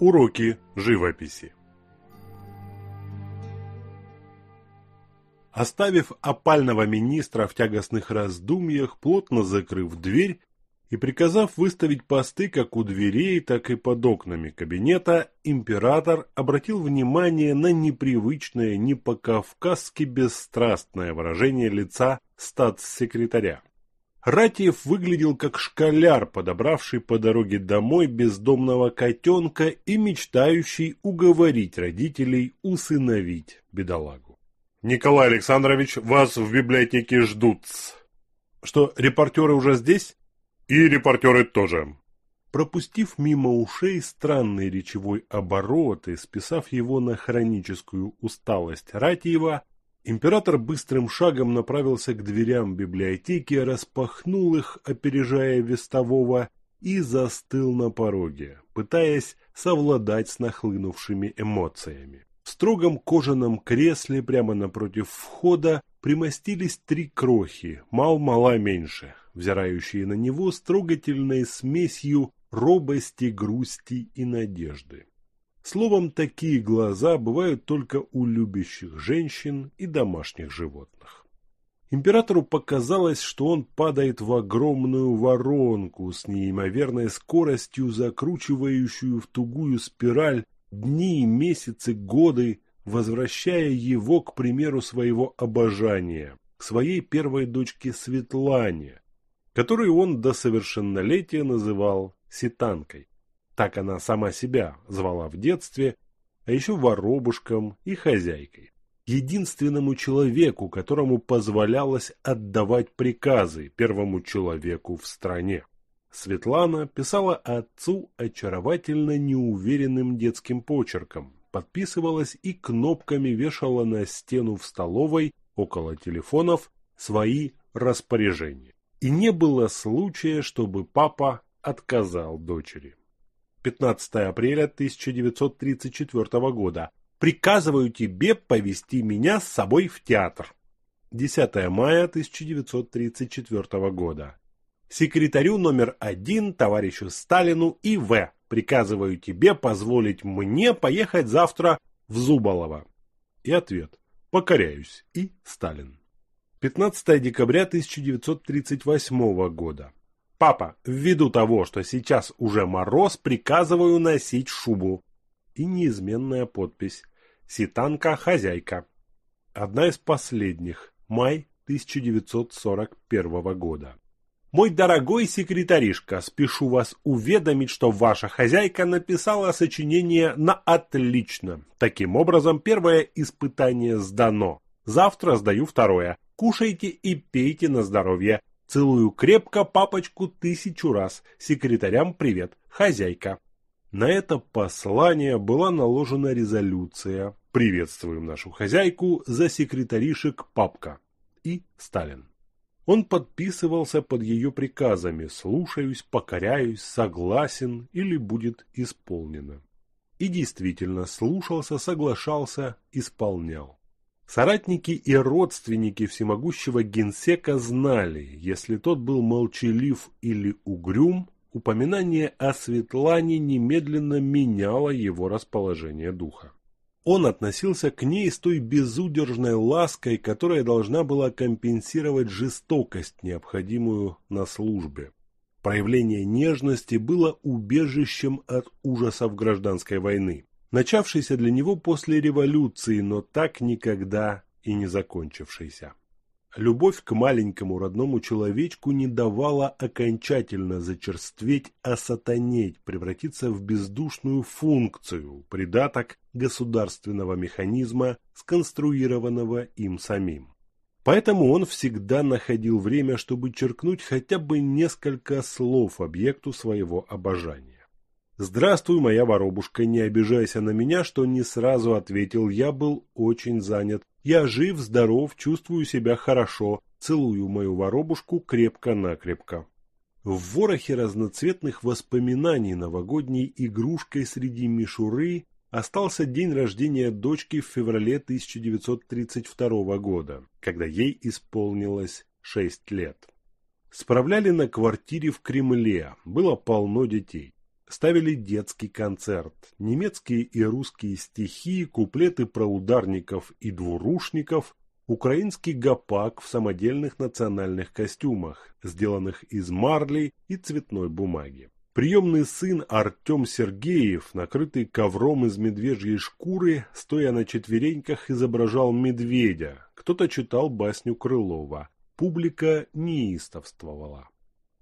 Уроки живописи Оставив опального министра в тягостных раздумьях, плотно закрыв дверь и приказав выставить посты как у дверей, так и под окнами кабинета, император обратил внимание на непривычное, не по-кавказски бесстрастное выражение лица статс-секретаря. Ратиев выглядел как школяр, подобравший по дороге домой бездомного котенка и мечтающий уговорить родителей усыновить бедолагу. «Николай Александрович, вас в библиотеке ждут». «Что, репортеры уже здесь?» «И репортеры тоже». Пропустив мимо ушей странный речевой оборот и списав его на хроническую усталость Ратиева, Император быстрым шагом направился к дверям библиотеки, распахнул их, опережая вестового, и застыл на пороге, пытаясь совладать с нахлынувшими эмоциями. В строгом кожаном кресле прямо напротив входа примостились три крохи, мал-мала меньше, взирающие на него с трогательной смесью робости, грусти и надежды. Словом, такие глаза бывают только у любящих женщин и домашних животных. Императору показалось, что он падает в огромную воронку с неимоверной скоростью, закручивающую в тугую спираль дни, месяцы, годы, возвращая его к примеру своего обожания, к своей первой дочке Светлане, которую он до совершеннолетия называл Ситанкой. Так она сама себя звала в детстве, а еще воробушком и хозяйкой. Единственному человеку, которому позволялось отдавать приказы первому человеку в стране. Светлана писала отцу очаровательно неуверенным детским почерком, подписывалась и кнопками вешала на стену в столовой около телефонов свои распоряжения. И не было случая, чтобы папа отказал дочери. 15 апреля 1934 года. Приказываю тебе повести меня с собой в театр. 10 мая 1934 года. Секретарю номер один, товарищу Сталину и В. Приказываю тебе позволить мне поехать завтра в Зубалово. И ответ. Покоряюсь. И Сталин. 15 декабря 1938 года. Папа, ввиду того, что сейчас уже мороз, приказываю носить шубу. И неизменная подпись. Ситанка хозяйка. Одна из последних. Май 1941 года. Мой дорогой секретаришка, спешу вас уведомить, что ваша хозяйка написала сочинение на отлично. Таким образом, первое испытание сдано. Завтра сдаю второе. Кушайте и пейте на здоровье. Целую крепко папочку тысячу раз. Секретарям привет. Хозяйка. На это послание была наложена резолюция «Приветствуем нашу хозяйку за секретаришек папка» и Сталин. Он подписывался под ее приказами «слушаюсь», «покоряюсь», «согласен» или «будет исполнено». И действительно слушался, соглашался, исполнял. Соратники и родственники всемогущего генсека знали, если тот был молчалив или угрюм, упоминание о Светлане немедленно меняло его расположение духа. Он относился к ней с той безудержной лаской, которая должна была компенсировать жестокость, необходимую на службе. Проявление нежности было убежищем от ужасов гражданской войны начавшийся для него после революции, но так никогда и не закончившийся. Любовь к маленькому родному человечку не давала окончательно зачерстветь, осатанеть, превратиться в бездушную функцию, придаток государственного механизма, сконструированного им самим. Поэтому он всегда находил время, чтобы черкнуть хотя бы несколько слов объекту своего обожания. «Здравствуй, моя воробушка, не обижайся на меня, что не сразу ответил, я был очень занят. Я жив, здоров, чувствую себя хорошо, целую мою воробушку крепко-накрепко». В ворохе разноцветных воспоминаний новогодней игрушкой среди мишуры остался день рождения дочки в феврале 1932 года, когда ей исполнилось 6 лет. Справляли на квартире в Кремле, было полно детей. Ставили детский концерт, немецкие и русские стихи, куплеты про ударников и двурушников, украинский гопак в самодельных национальных костюмах, сделанных из марли и цветной бумаги. Приемный сын Артем Сергеев, накрытый ковром из медвежьей шкуры, стоя на четвереньках, изображал медведя. Кто-то читал басню Крылова. Публика неистовствовала.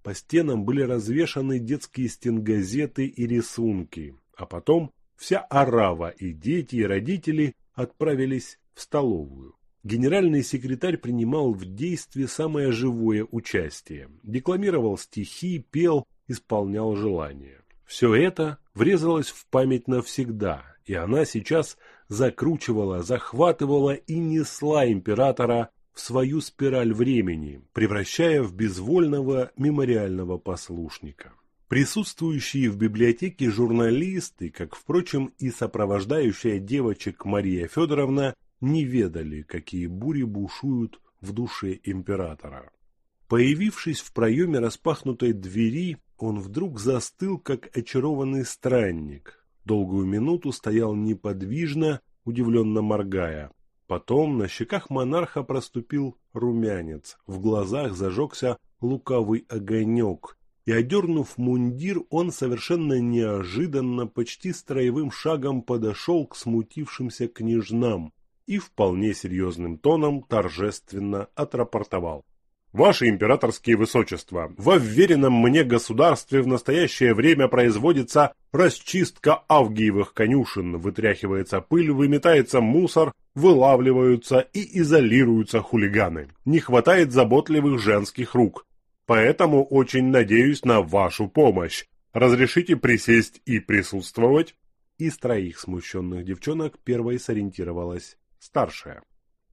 По стенам были развешаны детские стенгазеты и рисунки, а потом вся орава и дети, и родители отправились в столовую. Генеральный секретарь принимал в действии самое живое участие. Декламировал стихи, пел, исполнял желания. Все это врезалось в память навсегда, и она сейчас закручивала, захватывала и несла императора в свою спираль времени, превращая в безвольного мемориального послушника. Присутствующие в библиотеке журналисты, как, впрочем, и сопровождающая девочек Мария Федоровна, не ведали, какие бури бушуют в душе императора. Появившись в проеме распахнутой двери, он вдруг застыл, как очарованный странник. Долгую минуту стоял неподвижно, удивленно моргая. Потом на щеках монарха проступил румянец, в глазах зажегся лукавый огонек, и, одернув мундир, он совершенно неожиданно, почти строевым шагом подошел к смутившимся княжнам и вполне серьезным тоном торжественно отрапортовал. Ваше императорские высочества, во вверенном мне государстве в настоящее время производится расчистка авгиевых конюшен, вытряхивается пыль, выметается мусор, вылавливаются и изолируются хулиганы. Не хватает заботливых женских рук. Поэтому очень надеюсь на вашу помощь. Разрешите присесть и присутствовать? Из троих смущенных девчонок первой сориентировалась старшая.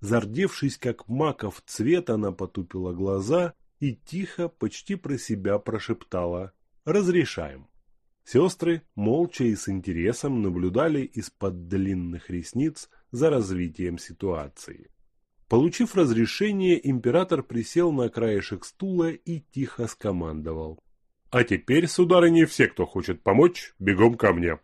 Зардевшись, как маков цвет, она потупила глаза и тихо, почти про себя прошептала «Разрешаем». Сестры молча и с интересом наблюдали из-под длинных ресниц за развитием ситуации. Получив разрешение, император присел на краешек стула и тихо скомандовал. «А теперь, сударыни, все, кто хочет помочь, бегом ко мне!»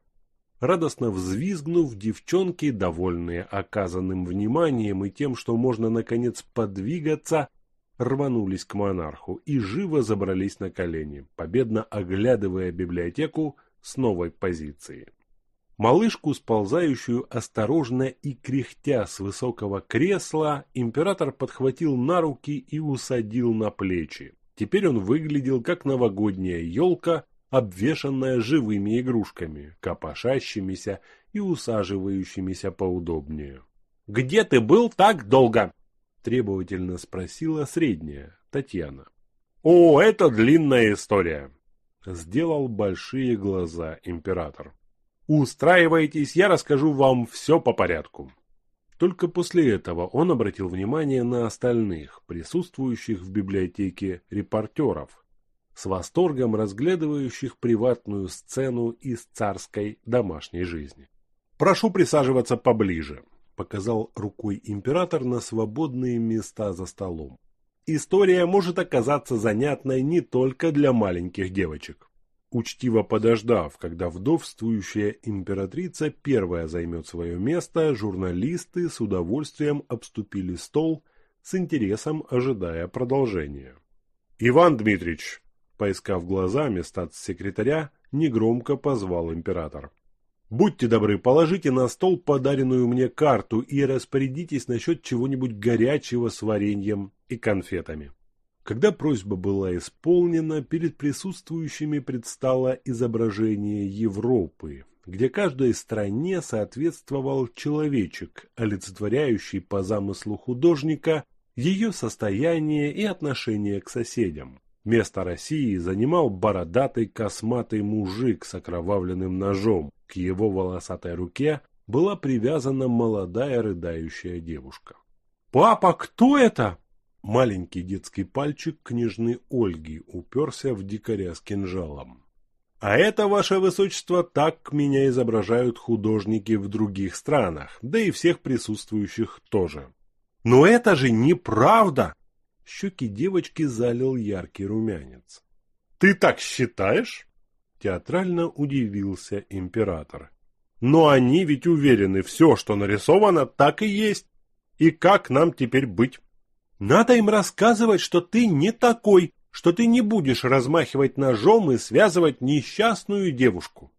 Радостно взвизгнув, девчонки, довольные оказанным вниманием и тем, что можно наконец подвигаться, рванулись к монарху и живо забрались на колени, победно оглядывая библиотеку с новой позиции. Малышку, сползающую осторожно и кряхтя с высокого кресла, император подхватил на руки и усадил на плечи. Теперь он выглядел как новогодняя елка, обвешанная живыми игрушками, копошащимися и усаживающимися поудобнее. «Где ты был так долго?» – требовательно спросила средняя, Татьяна. «О, это длинная история!» – сделал большие глаза император. «Устраивайтесь, я расскажу вам все по порядку». Только после этого он обратил внимание на остальных, присутствующих в библиотеке репортеров, с восторгом разглядывающих приватную сцену из царской домашней жизни. «Прошу присаживаться поближе», – показал рукой император на свободные места за столом. «История может оказаться занятной не только для маленьких девочек». Учтиво подождав, когда вдовствующая императрица первая займет свое место, журналисты с удовольствием обступили стол, с интересом ожидая продолжения. «Иван Дмитриевич, Поискав глазами статс-секретаря, негромко позвал император. «Будьте добры, положите на стол подаренную мне карту и распорядитесь насчет чего-нибудь горячего с вареньем и конфетами». Когда просьба была исполнена, перед присутствующими предстало изображение Европы, где каждой стране соответствовал человечек, олицетворяющий по замыслу художника ее состояние и отношение к соседям. Место России занимал бородатый косматый мужик с окровавленным ножом. К его волосатой руке была привязана молодая рыдающая девушка. «Папа, кто это?» Маленький детский пальчик княжны Ольги уперся в дикаря с кинжалом. «А это, ваше высочество, так меня изображают художники в других странах, да и всех присутствующих тоже». «Но это же неправда!» Щеки девочки залил яркий румянец. «Ты так считаешь?» Театрально удивился император. Но они ведь уверены, все, что нарисовано, так и есть. И как нам теперь быть? Надо им рассказывать, что ты не такой, что ты не будешь размахивать ножом и связывать несчастную девушку.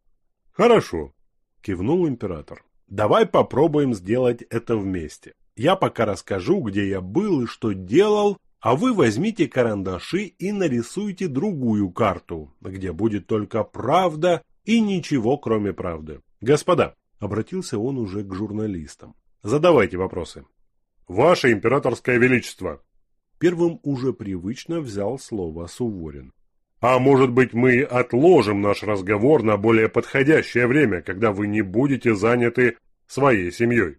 Хорошо, кивнул император. Давай попробуем сделать это вместе. Я пока расскажу, где я был и что делал, а вы возьмите карандаши и нарисуйте другую карту, где будет только правда и ничего кроме правды. Господа, обратился он уже к журналистам. Задавайте вопросы. Ваше императорское величество. Первым уже привычно взял слово Суворин. А может быть, мы отложим наш разговор на более подходящее время, когда вы не будете заняты своей семьей?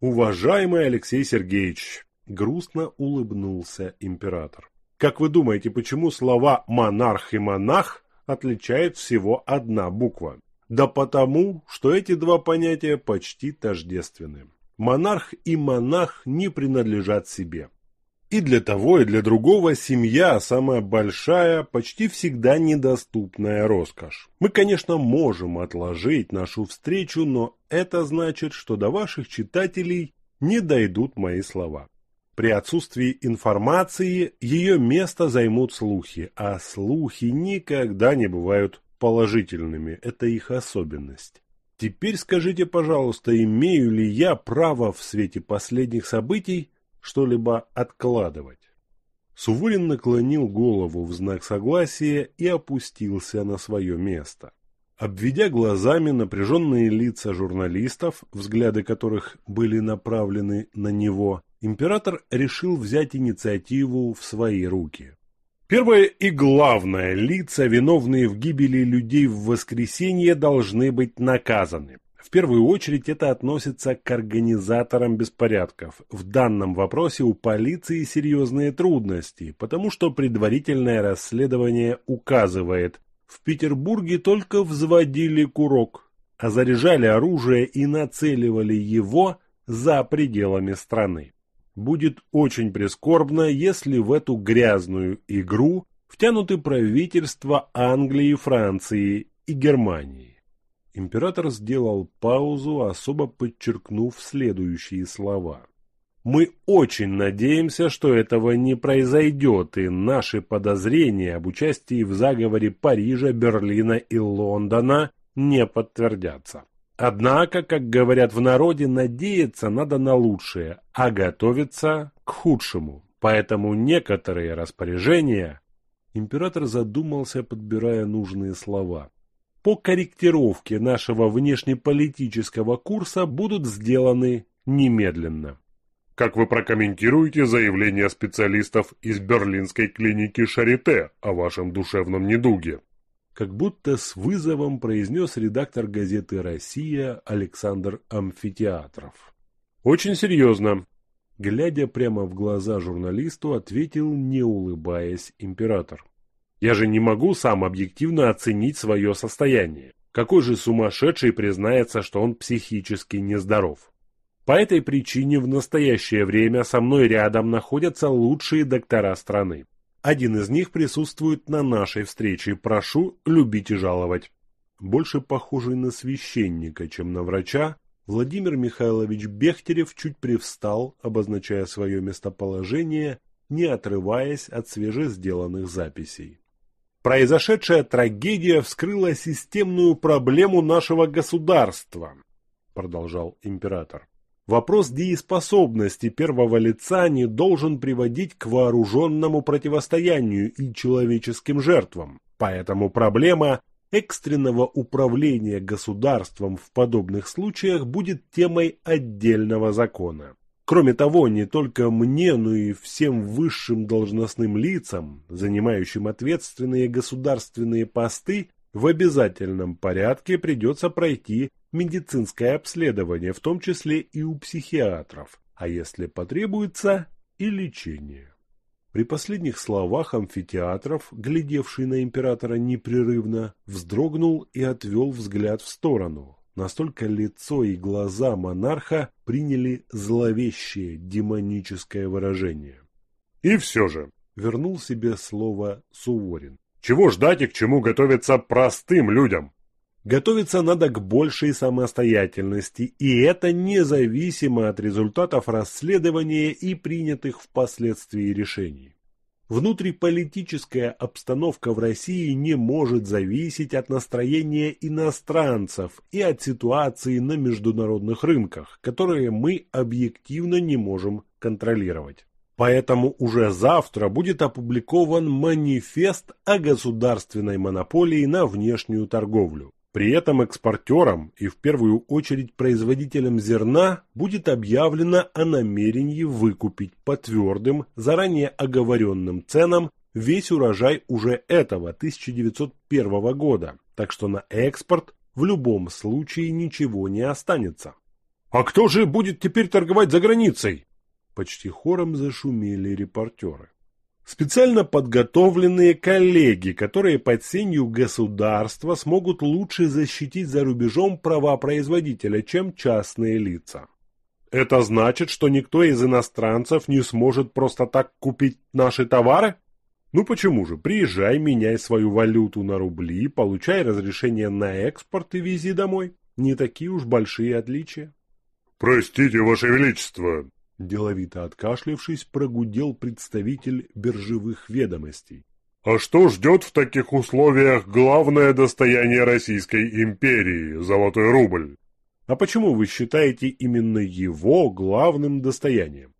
Уважаемый Алексей Сергеевич, грустно улыбнулся император. Как вы думаете, почему слова «монарх» и «монах» отличает всего одна буква? Да потому, что эти два понятия почти тождественны. Монарх и монах не принадлежат себе. И для того, и для другого семья – самая большая, почти всегда недоступная роскошь. Мы, конечно, можем отложить нашу встречу, но это значит, что до ваших читателей не дойдут мои слова. При отсутствии информации ее место займут слухи, а слухи никогда не бывают положительными, это их особенность. Теперь скажите, пожалуйста, имею ли я право в свете последних событий что-либо откладывать. Суворин наклонил голову в знак согласия и опустился на свое место. Обведя глазами напряженные лица журналистов, взгляды которых были направлены на него, император решил взять инициативу в свои руки. Первое и главное, лица, виновные в гибели людей в воскресенье, должны быть наказаны. В первую очередь это относится к организаторам беспорядков. В данном вопросе у полиции серьезные трудности, потому что предварительное расследование указывает, в Петербурге только взводили курок, а заряжали оружие и нацеливали его за пределами страны. Будет очень прискорбно, если в эту грязную игру втянуты правительства Англии, Франции и Германии. Император сделал паузу, особо подчеркнув следующие слова. Мы очень надеемся, что этого не произойдет, и наши подозрения об участии в заговоре Парижа, Берлина и Лондона не подтвердятся. Однако, как говорят в народе, надеяться надо на лучшее, а готовиться к худшему. Поэтому некоторые распоряжения... Император задумался, подбирая нужные слова по корректировке нашего внешнеполитического курса будут сделаны немедленно. Как вы прокомментируете заявление специалистов из берлинской клиники Шарите о вашем душевном недуге? Как будто с вызовом произнес редактор газеты «Россия» Александр Амфитеатров. Очень серьезно. Глядя прямо в глаза журналисту, ответил, не улыбаясь, император. Я же не могу сам объективно оценить свое состояние. Какой же сумасшедший признается, что он психически нездоров? По этой причине в настоящее время со мной рядом находятся лучшие доктора страны. Один из них присутствует на нашей встрече. Прошу любить и жаловать. Больше похожий на священника, чем на врача, Владимир Михайлович Бехтерев чуть привстал, обозначая свое местоположение, не отрываясь от свежесделанных записей. Произошедшая трагедия вскрыла системную проблему нашего государства, продолжал император. Вопрос дееспособности первого лица не должен приводить к вооруженному противостоянию и человеческим жертвам. Поэтому проблема экстренного управления государством в подобных случаях будет темой отдельного закона. Кроме того, не только мне, но и всем высшим должностным лицам, занимающим ответственные государственные посты, в обязательном порядке придется пройти медицинское обследование, в том числе и у психиатров, а если потребуется, и лечение. При последних словах амфитеатров, глядевший на императора непрерывно, вздрогнул и отвел взгляд в сторону, Настолько лицо и глаза монарха приняли зловещее демоническое выражение. И все же, вернул себе слово Суворин, Чего ждать и к чему готовиться простым людям? Готовиться надо к большей самостоятельности, и это независимо от результатов расследования и принятых впоследствии решений. Внутриполитическая обстановка в России не может зависеть от настроения иностранцев и от ситуации на международных рынках, которые мы объективно не можем контролировать. Поэтому уже завтра будет опубликован манифест о государственной монополии на внешнюю торговлю. При этом экспортерам и в первую очередь производителям зерна будет объявлено о намерении выкупить по твердым, заранее оговоренным ценам весь урожай уже этого 1901 года, так что на экспорт в любом случае ничего не останется. «А кто же будет теперь торговать за границей?» Почти хором зашумели репортеры. Специально подготовленные коллеги, которые под сенью государства смогут лучше защитить за рубежом права производителя, чем частные лица. Это значит, что никто из иностранцев не сможет просто так купить наши товары? Ну почему же, приезжай, меняй свою валюту на рубли, получай разрешение на экспорт и вези домой. Не такие уж большие отличия. Простите, Ваше Величество, Деловито откашлившись, прогудел представитель биржевых ведомостей. А что ждет в таких условиях главное достояние Российской империи – золотой рубль? А почему вы считаете именно его главным достоянием?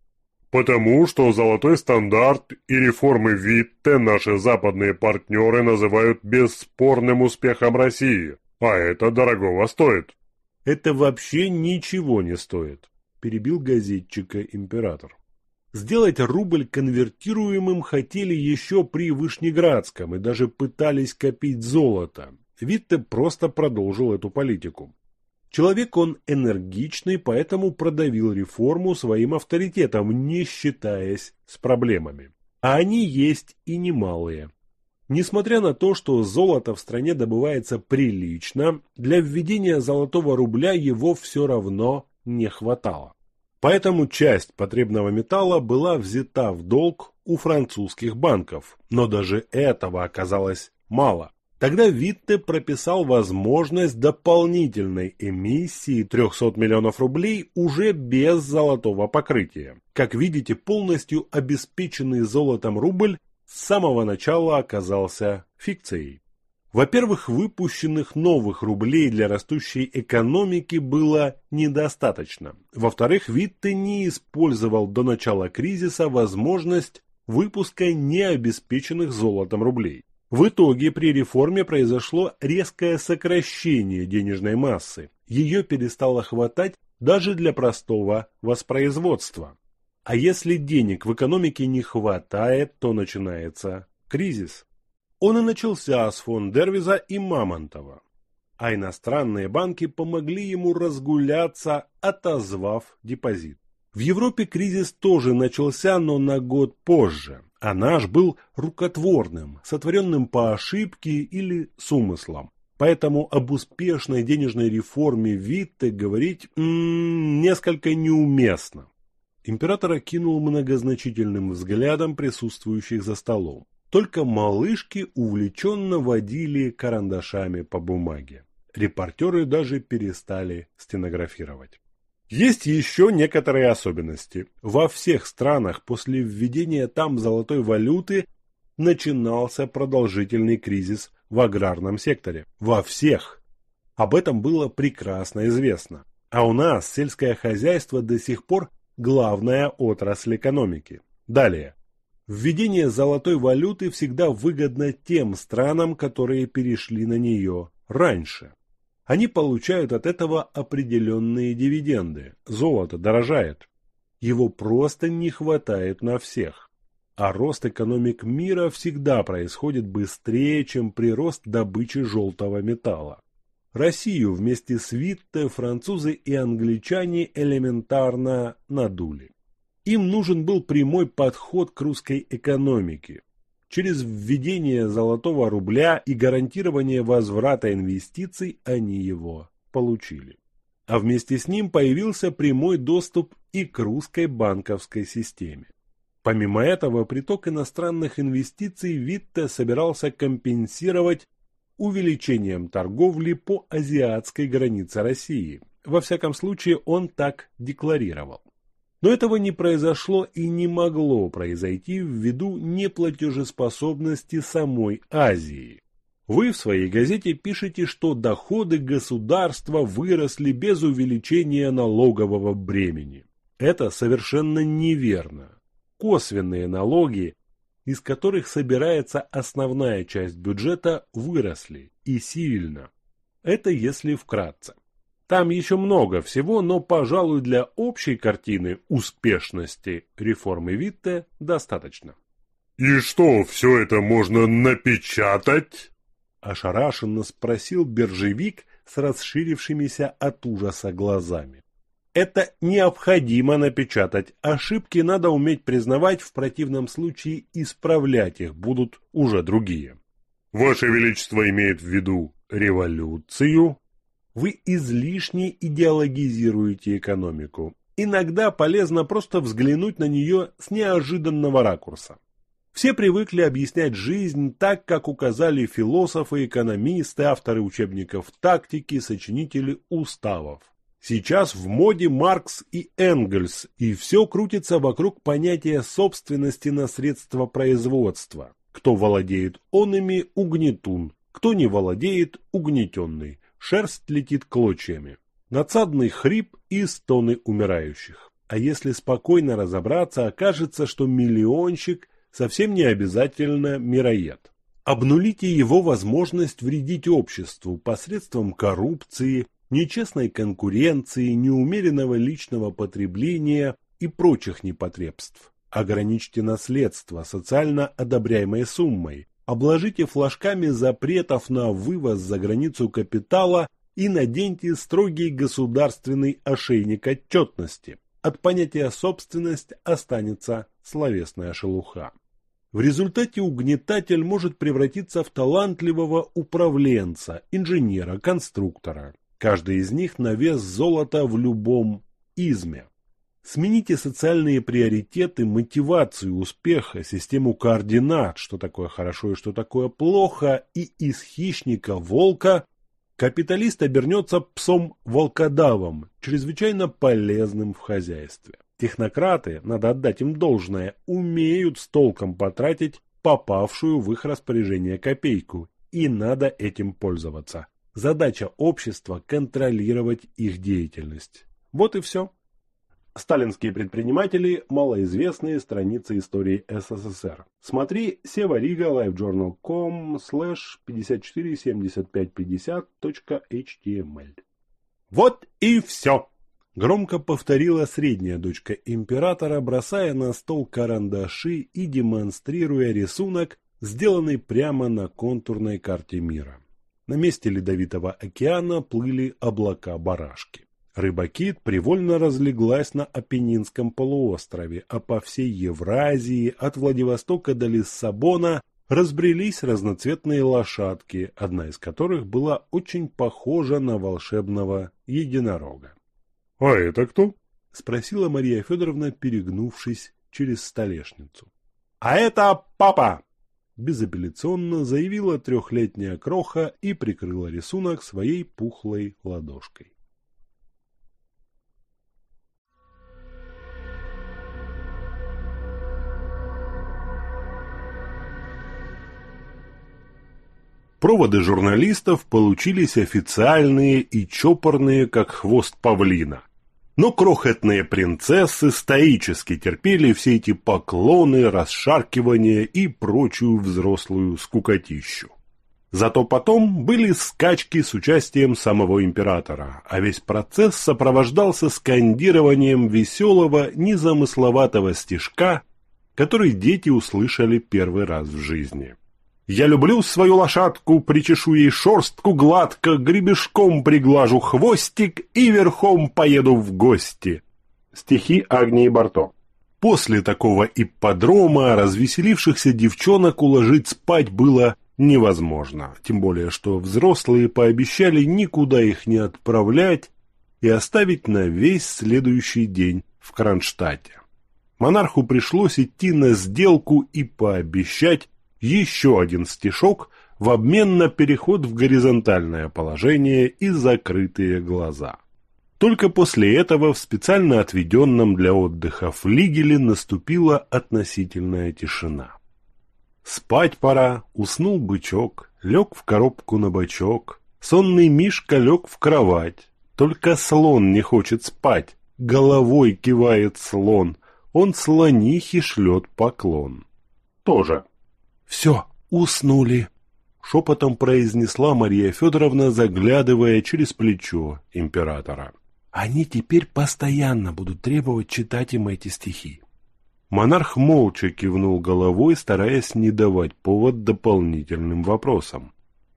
Потому что золотой стандарт и реформы Витте наши западные партнеры называют бесспорным успехом России, а это дорогого стоит. Это вообще ничего не стоит перебил газетчика император. Сделать рубль конвертируемым хотели еще при Вышнеградском и даже пытались копить золото. Витте просто продолжил эту политику. Человек он энергичный, поэтому продавил реформу своим авторитетом, не считаясь с проблемами. А они есть и немалые. Несмотря на то, что золото в стране добывается прилично, для введения золотого рубля его все равно не хватало. Поэтому часть потребного металла была взята в долг у французских банков, но даже этого оказалось мало. Тогда Витте прописал возможность дополнительной эмиссии 300 миллионов рублей уже без золотого покрытия. Как видите, полностью обеспеченный золотом рубль с самого начала оказался фикцией. Во-первых, выпущенных новых рублей для растущей экономики было недостаточно. Во-вторых, Витте не использовал до начала кризиса возможность выпуска необеспеченных золотом рублей. В итоге при реформе произошло резкое сокращение денежной массы. Ее перестало хватать даже для простого воспроизводства. А если денег в экономике не хватает, то начинается кризис. Он и начался с фон Дервиза и Мамонтова. А иностранные банки помогли ему разгуляться, отозвав депозит. В Европе кризис тоже начался, но на год позже, а наш был рукотворным, сотворенным по ошибке или с умыслом. Поэтому об успешной денежной реформе Витте говорить м -м, несколько неуместно. Император окинул многозначительным взглядом присутствующих за столом. Только малышки увлеченно водили карандашами по бумаге. Репортеры даже перестали стенографировать. Есть еще некоторые особенности. Во всех странах после введения там золотой валюты начинался продолжительный кризис в аграрном секторе. Во всех. Об этом было прекрасно известно. А у нас сельское хозяйство до сих пор главная отрасль экономики. Далее. Введение золотой валюты всегда выгодно тем странам, которые перешли на нее раньше. Они получают от этого определенные дивиденды. Золото дорожает. Его просто не хватает на всех. А рост экономик мира всегда происходит быстрее, чем прирост добычи желтого металла. Россию вместе с Витте французы и англичане элементарно надули. Им нужен был прямой подход к русской экономике. Через введение золотого рубля и гарантирование возврата инвестиций они его получили. А вместе с ним появился прямой доступ и к русской банковской системе. Помимо этого, приток иностранных инвестиций Витте собирался компенсировать увеличением торговли по азиатской границе России. Во всяком случае, он так декларировал. Но этого не произошло и не могло произойти ввиду неплатежеспособности самой Азии. Вы в своей газете пишете, что доходы государства выросли без увеличения налогового бремени. Это совершенно неверно. Косвенные налоги, из которых собирается основная часть бюджета, выросли и сильно. Это если вкратце. Там еще много всего, но, пожалуй, для общей картины успешности реформы Витте достаточно. «И что, все это можно напечатать?» Ошарашенно спросил биржевик с расширившимися от ужаса глазами. Это необходимо напечатать. Ошибки надо уметь признавать, в противном случае исправлять их будут уже другие. Ваше Величество имеет в виду революцию? Вы излишне идеологизируете экономику. Иногда полезно просто взглянуть на нее с неожиданного ракурса. Все привыкли объяснять жизнь так, как указали философы, экономисты, авторы учебников тактики, сочинители уставов. Сейчас в моде Маркс и Энгельс, и все крутится вокруг понятия собственности на средства производства. Кто владеет онами – угнетун, кто не владеет – угнетенный шерсть летит клочьями, надсадный хрип и стоны умирающих. А если спокойно разобраться, окажется, что миллионщик совсем не обязательно мироед. Обнулите его возможность вредить обществу посредством коррупции, нечестной конкуренции, неумеренного личного потребления и прочих непотребств. Ограничьте наследство социально одобряемой суммой, обложите флажками запретов на вывоз за границу капитала и наденьте строгий государственный ошейник отчетности. От понятия «собственность» останется словесная шелуха. В результате угнетатель может превратиться в талантливого управленца, инженера, конструктора. Каждый из них на вес золота в любом изме. Смените социальные приоритеты, мотивацию успеха, систему координат, что такое хорошо и что такое плохо, и из хищника-волка капиталист обернется псом-волкодавом, чрезвычайно полезным в хозяйстве. Технократы, надо отдать им должное, умеют с толком потратить попавшую в их распоряжение копейку, и надо этим пользоваться. Задача общества – контролировать их деятельность. Вот и все. Сталинские предприниматели – малоизвестные страницы истории СССР. Смотри Севарига livejournal.com slash 547550.html Вот и все! Громко повторила средняя дочка императора, бросая на стол карандаши и демонстрируя рисунок, сделанный прямо на контурной карте мира. На месте Ледовитого океана плыли облака-барашки. Рыбакит привольно разлеглась на Апеннинском полуострове, а по всей Евразии, от Владивостока до Лиссабона, разбрелись разноцветные лошадки, одна из которых была очень похожа на волшебного единорога. — А это кто? — спросила Мария Федоровна, перегнувшись через столешницу. — А это папа! — безапелляционно заявила трехлетняя кроха и прикрыла рисунок своей пухлой ладошкой. Проводы журналистов получились официальные и чопорные, как хвост павлина. Но крохотные принцессы стоически терпели все эти поклоны, расшаркивания и прочую взрослую скукотищу. Зато потом были скачки с участием самого императора, а весь процесс сопровождался скандированием веселого, незамысловатого стишка, который дети услышали первый раз в жизни. Я люблю свою лошадку, причешу ей шерстку гладко, гребешком приглажу хвостик и верхом поеду в гости. Стихи Агнии Барто. После такого ипподрома развеселившихся девчонок уложить спать было невозможно, тем более что взрослые пообещали никуда их не отправлять и оставить на весь следующий день в Кронштадте. Монарху пришлось идти на сделку и пообещать еще один стишок в обмен на переход в горизонтальное положение и закрытые глаза. Только после этого в специально отведенном для отдыха флигеле наступила относительная тишина. Спать пора, уснул бычок, лег в коробку на бочок, сонный Мишка лег в кровать. Только слон не хочет спать, головой кивает слон, он слонихе шлет поклон. Тоже. Все, уснули, шепотом произнесла Мария Федоровна, заглядывая через плечо императора. Они теперь постоянно будут требовать читать им эти стихи. Монарх молча кивнул головой, стараясь не давать повод дополнительным вопросам.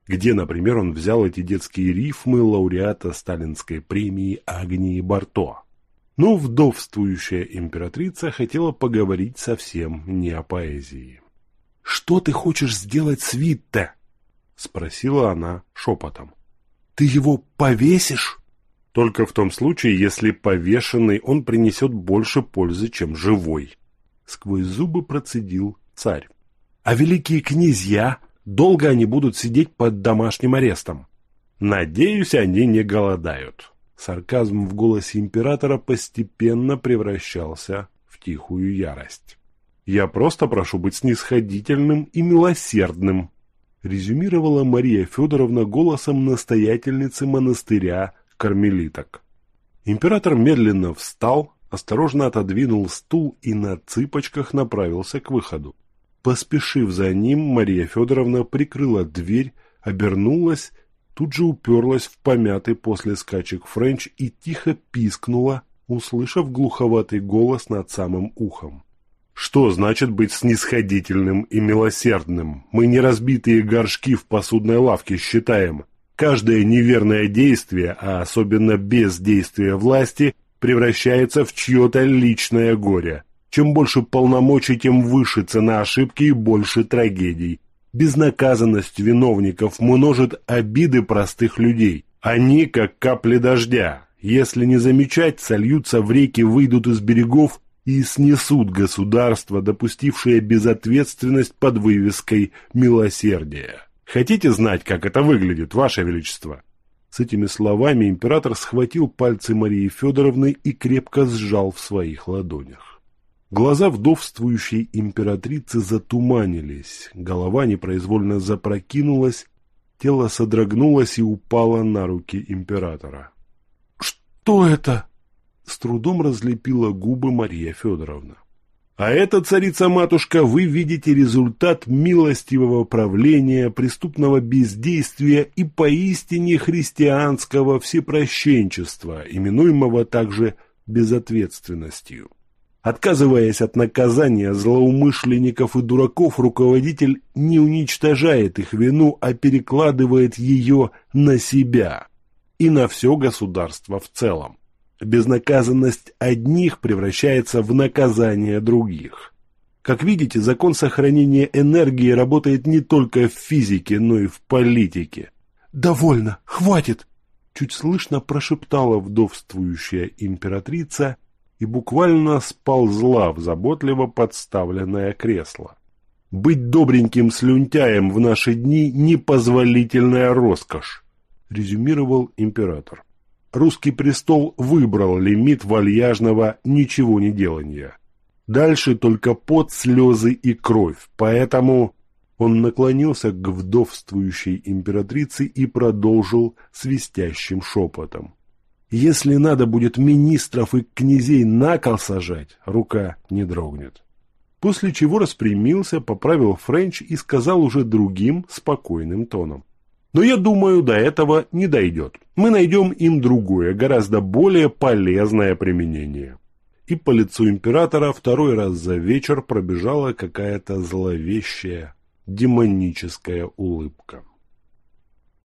Где, например, он взял эти детские рифмы лауреата сталинской премии Агнии Барто? Но вдовствующая императрица хотела поговорить совсем не о поэзии. «Что ты хочешь сделать с Витте?» — спросила она шепотом. «Ты его повесишь?» Только в том случае, если повешенный он принесет больше пользы, чем живой. Сквозь зубы процедил царь. А великие князья, долго они будут сидеть под домашним арестом? Надеюсь, они не голодают. Сарказм в голосе императора постепенно превращался в тихую ярость. Я просто прошу быть снисходительным и милосердным, резюмировала Мария Федоровна голосом настоятельницы монастыря кармелиток. Император медленно встал, осторожно отодвинул стул и на цыпочках направился к выходу. Поспешив за ним, Мария Федоровна прикрыла дверь, обернулась, тут же уперлась в помятый после скачек френч и тихо пискнула, услышав глуховатый голос над самым ухом. Что значит быть снисходительным и милосердным? Мы не разбитые горшки в посудной лавке считаем. Каждое неверное действие, а особенно бездействие власти, превращается в чье-то личное горе. Чем больше полномочий, тем выше цена ошибки и больше трагедий. Безнаказанность виновников множит обиды простых людей. Они, как капли дождя, если не замечать, сольются в реки, выйдут из берегов и снесут государство, допустившее безответственность под вывеской «милосердие». Хотите знать, как это выглядит, Ваше Величество?» С этими словами император схватил пальцы Марии Федоровны и крепко сжал в своих ладонях. Глаза вдовствующей императрицы затуманились, голова непроизвольно запрокинулась, тело содрогнулось и упало на руки императора. «Что это?» — с трудом разлепила губы Мария Федоровна. А это, царица-матушка, вы видите результат милостивого правления, преступного бездействия и поистине христианского всепрощенчества, именуемого также безответственностью. Отказываясь от наказания злоумышленников и дураков, руководитель не уничтожает их вину, а перекладывает ее на себя и на все государство в целом безнаказанность одних превращается в наказание других. Как видите, закон сохранения энергии работает не только в физике, но и в политике. «Довольно! Хватит!» Чуть слышно прошептала вдовствующая императрица и буквально сползла в заботливо подставленное кресло. «Быть добреньким слюнтяем в наши дни – непозволительная роскошь», – резюмировал император русский престол выбрал лимит вальяжного ничего не делания. Дальше только пот, слезы и кровь, поэтому он наклонился к вдовствующей императрице и продолжил свистящим шепотом. Если надо будет министров и князей на кол сажать, рука не дрогнет. После чего распрямился, поправил Френч и сказал уже другим спокойным тоном. Но я думаю, до этого не дойдет. Мы найдем им другое, гораздо более полезное применение. И по лицу императора второй раз за вечер пробежала какая-то зловещая демоническая улыбка.